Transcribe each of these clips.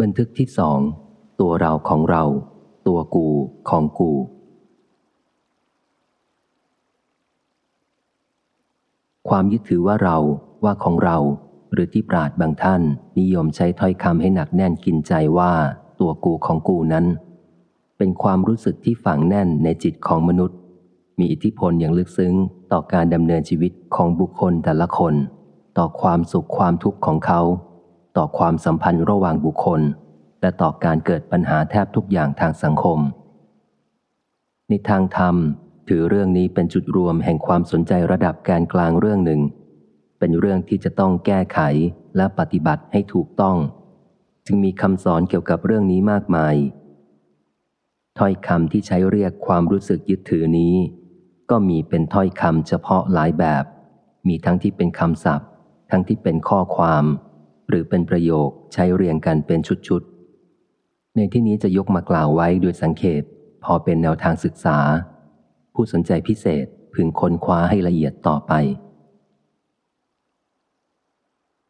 บันทึกที่สอง ตัวเราของเรา ตัวกูของกู ความยึดถือว่าเราว่าของเรา หรือที่ปราดบางท่าน นิยมใช้ถ้อยคำให้หนักแน่นกินใจว่า ตัวกูของกูนั้น เป็นความรู้สึกที่ฝังแน่นในจิตของมนุษย์ มีอิทธิพลอย่างลึกซึ้งต่อการดำเนินชีวิตของบุคคลแต่ละคน ต่อความสุขความทุกข์ของเขา ต่อความสัมพันธ์ระหว่างบุคคล และต่อการเกิดปัญหาแทบทุกอย่างทางสังคม ในทางธรรม ถือเรื่องนี้เป็นจุดรวมแห่งความสนใจระดับแกนกลางเรื่องหนึ่ง เป็นเรื่องที่จะต้องแก้ไขและปฏิบัติให้ถูกต้อง จึงมีคำสอนเกี่ยวกับเรื่องนี้มากมายถ้อยคำที่ใช้เรียกความรู้สึกยึดถือนี้ ก็มีเป็นถ้อยคำเฉพาะหลายแบบ มีทั้งที่เป็นคำศัพท์ ทั้งที่เป็นข้อความ หรือเป็นประโยคใช้เรียงกันเป็นชุดๆ ในที่นี้จะยกมากล่าวไว้โดยสังเขปพอเป็นแนวทางศึกษา ผู้สนใจพิเศษพึงค้นคว้าให้ละเอียดต่อไป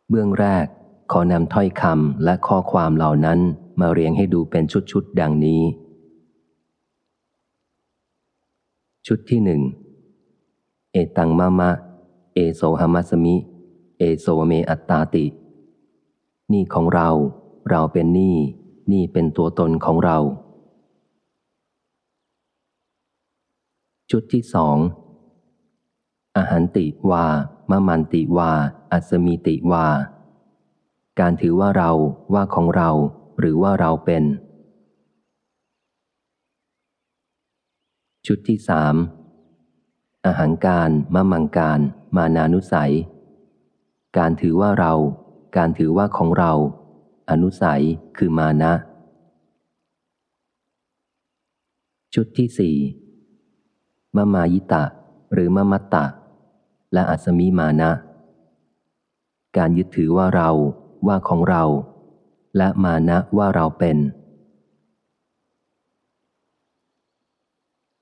เบื้องแรกขอนำถ้อยคำและข้อความเหล่านั้นมาเรียงให้ดูเป็นชุดๆ ดังนี้ ชุดที่หนึ่งเอตังมะมะ เอโซหามัสมิ เอโซเมอัตตาติ นี่ของเรา เราเป็นนี่นี่เป็นตัวตนของเราชุดที่สองอาหารติวามะมันติวา อัสมีติวา การถือว่าเราว่าของเรา หรือว่าเราเป็นชุดที่สามอาหารการมะมังการ มานานุสัย การถือว่าเรา การถือว่าของเรา อนุสัยคือมานะ ชุดที่สี่มะมายิตะ หรือมะมัตตะ และอัสมีมานะ การยึดถือว่าเราว่าของเรา และมานะว่าเราเป็น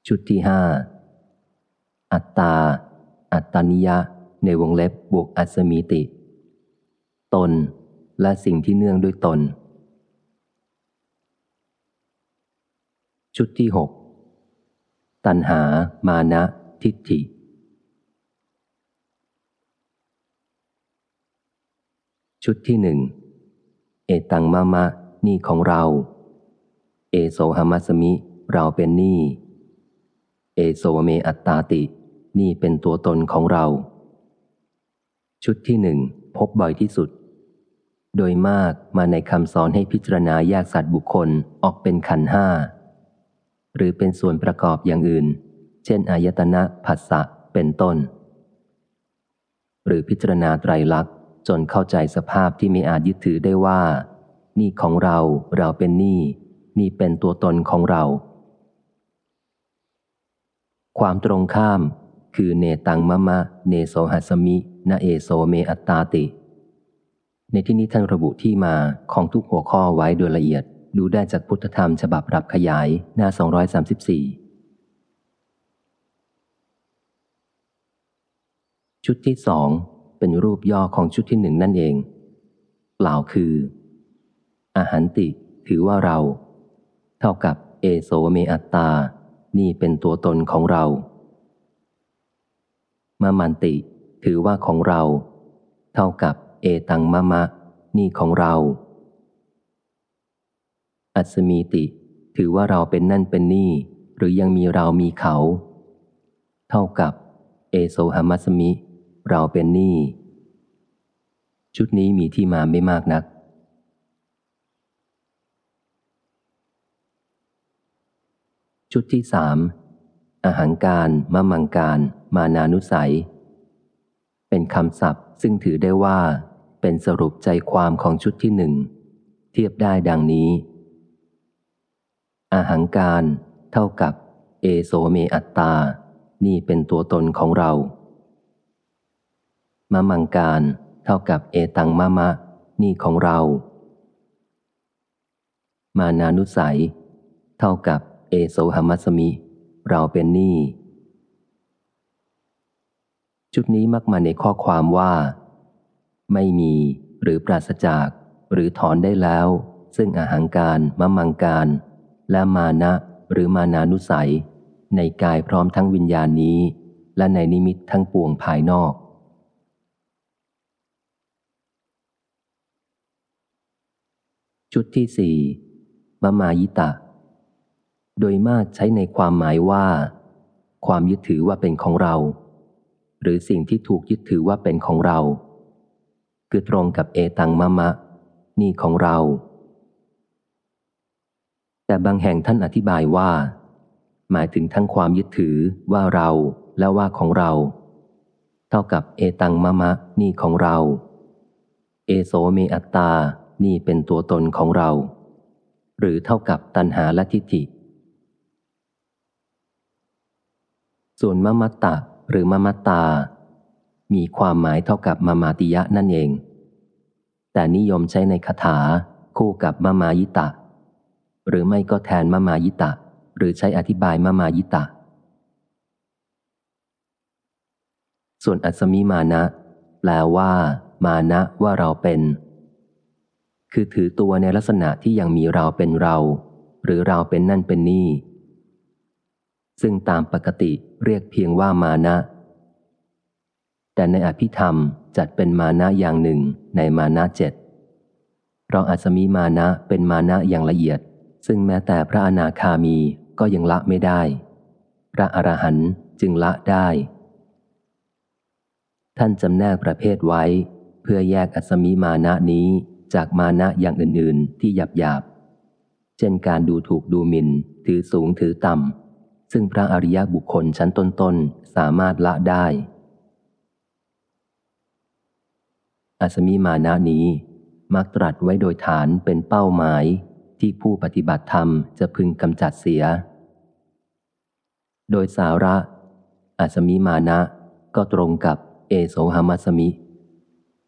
ชุดที่ห้าอัตตา อัตตานิยะ ในวงเล็บบวกอัสมีติ ตน และสิ่งที่เนื่องด้วยตน ชุดที่หกตัณหา มานะ ทิฏฐิ ชุดที่หนึ่งเอตังมะมะ นี่ของเรา เอโซหามัสมิ เราเป็นนี่ เอโซเมอัตตาติ นี่เป็นตัวตนของเรา ชุดที่หนึ่ง พบบ่อยที่สุด โดยมากมาในคำสอนให้พิจารณาแยกสัตว์บุคคลออกเป็นขันห้า หรือเป็นส่วนประกอบอย่างอื่น เช่นอายตนะผัสสะเป็นต้น หรือพิจารณาไตรลักษณ์จนเข้าใจสภาพที่ไม่อาจยึดถือได้ว่า นี่ของเราเราเป็นนี่ นี่เป็นตัวตนของเรา ความตรงข้ามคือเนตังมะมะ เนโสหัสมิ นาเอโซเมอัตตาติ ในที่นี้ท่านระบุที่มาของทุกหัวข้อไว้โดยละเอียด ดูได้จากพุทธธรรมฉบับรับขยายหน้า 234 ชุดที่สองเป็นรูปย่อของชุดที่หนึ่งนั่นเอง กล่าวคือ อาหารติถือว่าเรา เท่ากับเอโซเมอัตตา นี่เป็นตัวตนของเรา มามันติ ถือว่าของเรา เท่ากับเอตังมะมะ นี่ของเรา อัศมีติ ถือว่าเราเป็นนั่นเป็นนี่ หรือยังมีเรามีเขา เท่ากับ เอโซหามัสมิ เราเป็นนี่ ชุดนี้มีที่มาไม่มากนักชุดที่สามอาหารการมะมังการ มานานุสัย เป็นคำศัพท์ ซึ่งถือได้ว่า เป็นสรุปใจความของชุดที่หนึ่ง เทียบได้ดังนี้ อาหารการ เท่ากับ เอโซเมอัตตา นี่เป็นตัวตนของเรามะมังการ เท่ากับเอตังมะมะ นี่ของเรา มานานุสัย เท่ากับเอโซหามัสมิ เราเป็นนี่ ชุดนี้มักมาในข้อความว่า ไม่มีหรือปราศจาก หรือถอนได้แล้ว ซึ่งอาหังการมะมังการ และมานะหรือมานานุสัย ในกายพร้อมทั้งวิญญาณนี้ และในนิมิตทั้งปวงภายนอก ชุดที่สี่มะมายิตะ โดยมากใช้ในความหมายว่า ความยึดถือว่าเป็นของเรา หรือสิ่งที่ถูกยึดถือว่าเป็นของเรา คือตรงกับเอตังมะมะ นี่ของเรา แต่บางแห่งท่านอธิบายว่า หมายถึงทั้งความยึดถือว่าเราและว่าของเรา เท่ากับเอตังมะมะ นี่ของเรา เอโสเมอัตตา นี่เป็นตัวตนของเรา หรือเท่ากับตัณหาและทิฏฐิส่วนมะมัตตะ หรือมมัตตา มีความหมายเท่ากับมามาติยะนั่นเอง แต่นิยมใช้ในคาถาคู่กับมะมายิตะ หรือไม่ก็แทนมะมายิตะ หรือใช้อธิบายมะมายิตะ ส่วนอัศมิมานะ แปลว่า มานะว่าเราเป็น คือถือตัวในลักษณะที่ยังมีเราเป็นเรา หรือเราเป็นนั่นเป็นนี่ ซึ่งตามปกติเรียกเพียงว่ามานะ แต่ในอภิธรรมจัดเป็นมานะอย่างหนึ่งในมานะเจ็ดเพราะอัศมีมานะเป็นมานะอย่างละเอียด ซึ่งแม้แต่พระอนาคามีก็ยังละไม่ได้ พระอรหันต์จึงละได้ ท่านจำแนกประเภทไว้ เพื่อแยกอัศมีมานะนี้จากมานะอย่างอื่น ๆ ที่หยาบหยาบเช่นการดูถูกดูหมิน่นถือสูงถือต่ำ ซึ่งพระอริยบุคคลชั้นต้นๆ สามารถละได้ อัศมีมานะนี้ มักตรัสไว้โดยฐานเป็นเป้าหมายที่ผู้ปฏิบัติธรรมจะพึงกำจัดเสีย โดยสาระ อัศมีมานะก็ตรงกับเอโสหมัสมิ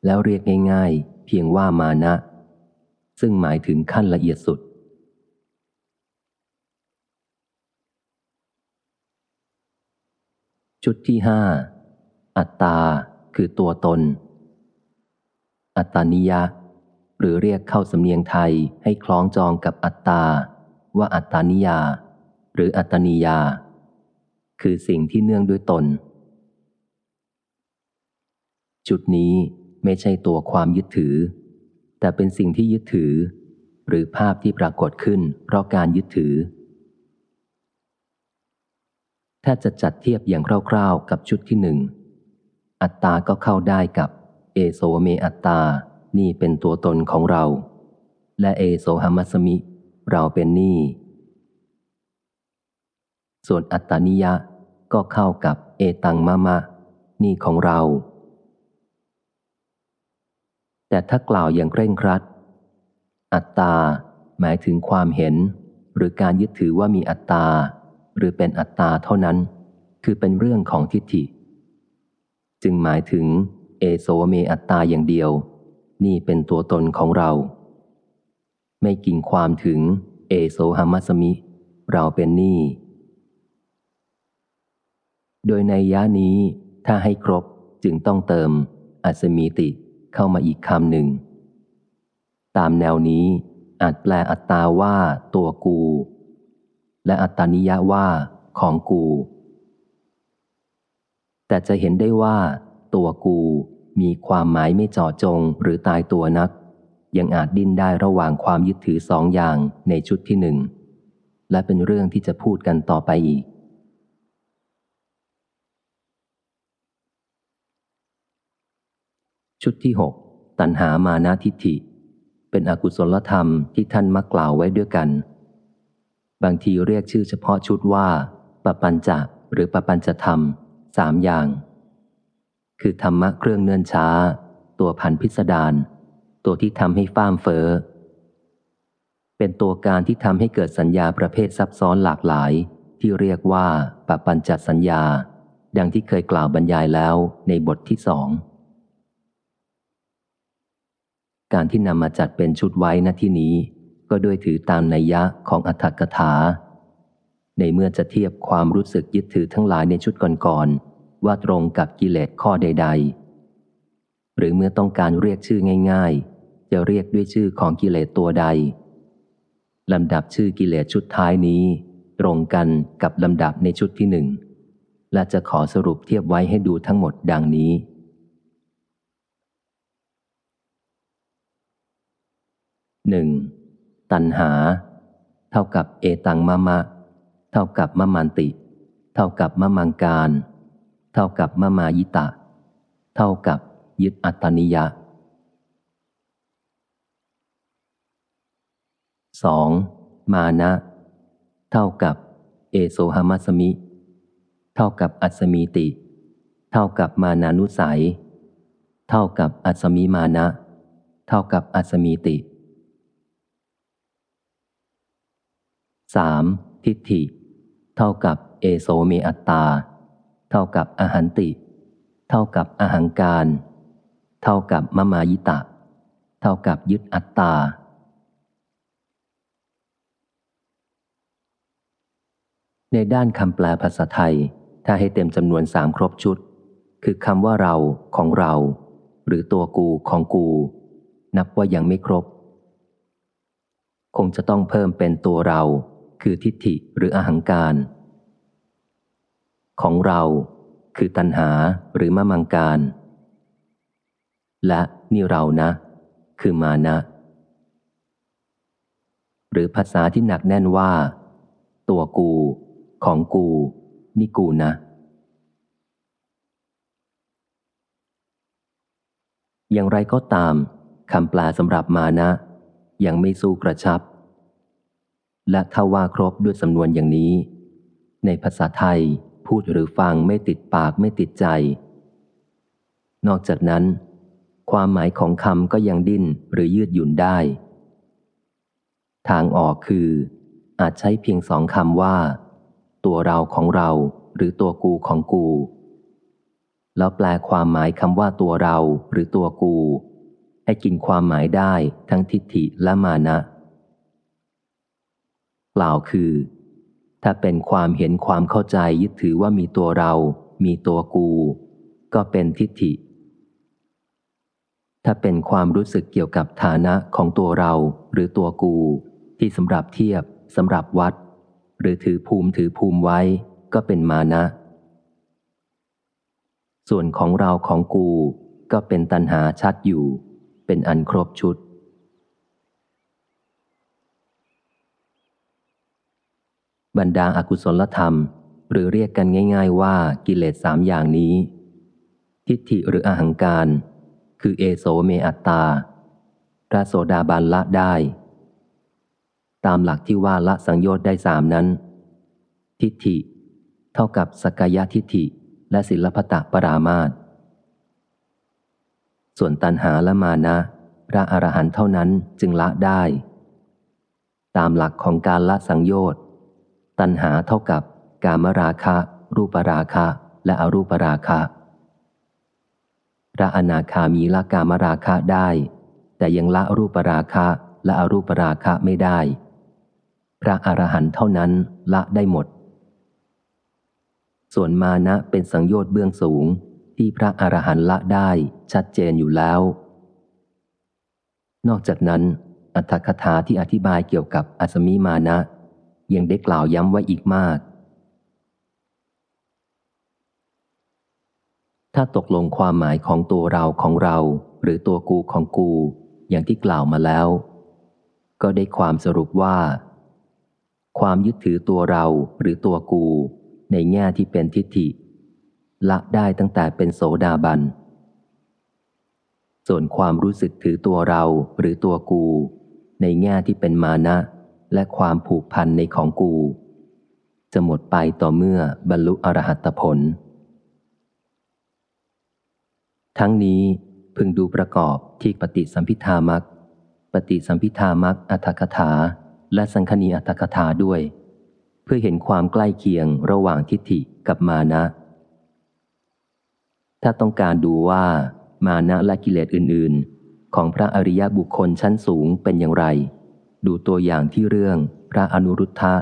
แล้วเรียกง่ายๆ เพียงว่ามานะ ซึ่งหมายถึงขั้นละเอียดสุด ชุดที่ห้าอัตตา คือตัวตน อัตตานิยะ หรือเรียกเข้าสำเนียงไทยให้คล้องจองกับอัตตา ว่าอัตตานิยา หรืออัตตนิยา คือสิ่งที่เนื่องด้วยตน จุดนี้ไม่ใช่ตัวความยึดถือ แต่เป็นสิ่งที่ยึดถือ หรือภาพที่ปรากฏขึ้นเพราะการยึดถือ ถ้าจะจัดเทียบอย่างคร่าวๆ กับชุดที่หนึ่ง อัตตาก็เข้าได้กับ เอโซเมอัตตา นี่เป็นตัวตนของเรา และเอโซหมัสมิ เราเป็นนี่ ส่วนอัตตานิยะก็เข้ากับเอตังมะมะ นี่ของเรา แต่ถ้ากล่าวอย่างเคร่งครัด อัตตา หมายถึงความเห็น หรือการยึดถือว่ามีอัตตา หรือเป็นอัตตาเท่านั้น คือเป็นเรื่องของทิฏฐิ จึงหมายถึง เอโซเมอัตตาอย่างเดียว นี่เป็นตัวตนของเรา ไม่กินความถึง เอโซหามัสมิ เราเป็นนี่ โดยในย่านี้ถ้าให้ครบจึงต้องเติม อัสมีติเข้ามาอีกคำหนึ่ง ตามแนวนี้อาจแปลอัตตาว่าตัวกู และอัตตานิยะว่าของกู แต่จะเห็นได้ว่า ตัวกูมีความหมายไม่เจาะจงหรือตายตัวนัก ยังอาจดิ้นได้ระหว่างความยึดถือสองอย่างในชุดที่หนึ่ง และเป็นเรื่องที่จะพูดกันต่อไปอีก ชุดที่หกตัณหามานาทิฐิ เป็นอกุศลธรรมที่ท่านมักกล่าวไว้ด้วยกัน บางทีเรียกชื่อเฉพาะชุดว่าปปัญจะหรือปปัญจธรรมสามอย่าง คือธรรมะเครื่องเนื่นช้า ตัวพันพิสดารตัวที่ทำให้ฟ้ามเฟอ้อเป็นตัวการที่ทำให้เกิดสัญญาประเภทซับซ้อนหลากหลาย ที่เรียกว่าปปัญจสัญญา ดังที่เคยกล่าวบรรยายแล้วในบทที่สองการที่นำมาจัดเป็นชุดไว้ณที่นี้ ก็ด้วยถือตามนัยยะของอัตถกถา ในเมื่อจะเทียบความรู้สึกยึดถือทั้งหลายในชุดก่อนๆว่าตรงกับกิเลสข้อใด ๆ หรือเมื่อต้องการเรียกชื่อง่าย ๆ จะเรียกด้วยชื่อของกิเลสตัวใดลำดับชื่อกิเลสชุดท้ายนี้ ตรงกันกับลำดับในชุดที่หนึ่งและจะขอสรุปเทียบไว้ให้ดูทั้งหมดดังนี้หนึ่ง ตัณหา เท่ากับเอตังมะมะ เท่ากับมะมันติ เท่ากับมะมังการ เท่ากับมะมายิตะ เท่ากับยึดอัตตนิยะสองมานะ เท่ากับ เอโซหามัสมิ เท่ากับอัศมีติ เท่ากับมานานุสัย เท่ากับอัศมีมานะ เท่ากับอัศมีติ สามทิฏฐิ เท่ากับเอโสเมอัตตา เท่ากับอหันติ เท่ากับอหังการ เท่ากับมมายิตะ เท่ากับยึดอัตตา ในด้านคำแปลภาษาไทย ถ้าให้เต็มจำนวนสามครบชุด คือคำว่าเราของเรา หรือตัวกูของกู นับว่ายังไม่ครบ คงจะต้องเพิ่มเป็นตัวเรา คือทิฏฐิหรืออหังการ ของเราคือตัณหาหรือมะมังการ และนี่เรานะ คือมานะ หรือภาษาที่หนักแน่นว่า ตัวกู ของกู นี่กูนะ อย่างไรก็ตามคำแปลสำหรับมานะ ยังไม่สู้กระชับ และถ้าว่าครบด้วยสำนวนอย่างนี้ ในภาษาไทยพูดหรือฟังไม่ติดปากไม่ติดใจ นอกจากนั้น ความหมายของคำก็ยังดิ้นหรือยืดหยุ่นได้ ทางออกคือ อาจใช้เพียงสองคำว่า ตัวเราของเราหรือตัวกูของกู แล้วแปลความหมายคำว่าตัวเราหรือตัวกู ให้กินความหมายได้ทั้งทิฏฐิและมานะ กล่าวคือ ถ้าเป็นความเห็นความเข้าใจยึดถือว่ามีตัวเรา มีตัวกู ก็เป็นทิฏฐิ ถ้าเป็นความรู้สึกเกี่ยวกับฐานะของตัวเราหรือตัวกู ที่สำหรับเทียบสำหรับวัด หรือถือภูมิถือภูมิไว้ ก็เป็นมานะ ส่วนของเราของกูก็เป็นตัณหาชัดอยู่ เป็นอันครบชุด บรรดาอากุศลธรรม หรือเรียกกันง่าย ๆ ว่ากิเลสสามอย่างนี้ ทิฏฐิหรืออหังการ คือเอโสเมอัตตาพระโสดาบันละได้ ตามหลักที่ว่าละสังโยชน์ได้สามนั้น ทิฏฐิ เท่ากับสกายทิฏฐิและศิลปตะปรามาตส่วนตันหาและมานะ พระอรหันต์เท่านั้นจึงละได้ ตามหลักของการละสังโยชน์ ตัณหาเท่ากับกามราคะ รูปราคะ และอรูปราคะ พระอนาคามีละกามราคะได้ แต่ยังละรูปราคะและอรูปราคะไม่ได้ พระอรหันต์เท่านั้นละได้หมด ส่วนมานะเป็นสังโยชน์เบื้องสูงที่พระอรหันต์ละได้ชัดเจนอยู่แล้ว นอกจากนั้น อัตถคถาที่อธิบายเกี่ยวกับอสมิมานะ ยังได้กล่าวย้ำไว้อีกมาก ถ้าตกลงความหมายของตัวเราของเรา หรือตัวกูของกู อย่างที่กล่าวมาแล้ว ก็ได้ความสรุปว่า ความยึดถือตัวเราหรือตัวกู ในแง่ที่เป็นทิฏฐิ ละได้ตั้งแต่เป็นโสดาบัน ส่วนความรู้สึกถือตัวเราหรือตัวกู ในแง่ที่เป็นมานะ และความผูกพันในของกู จะหมดไปต่อเมื่อบรรลุอรหัตผล ทั้งนี้พึงดูประกอบที่ปฏิสัมพิธามักปฏิสัมพิธามักอัตถกถา และสังคณีอัตถกถาด้วย เพื่อเห็นความใกล้เคียงระหว่างทิฏฐิกับมานะ ถ้าต้องการดูว่ามานะและกิเลสอื่น ๆ ของพระอริยบุคคลชั้นสูงเป็นอย่างไร ดูตัวอย่างที่เรื่องพระอนุรุทธะ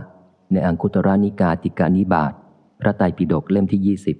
ในอังคุตระนิกาติกานิบาตพระไตรปิฎกเล่มที่ยี่สิบ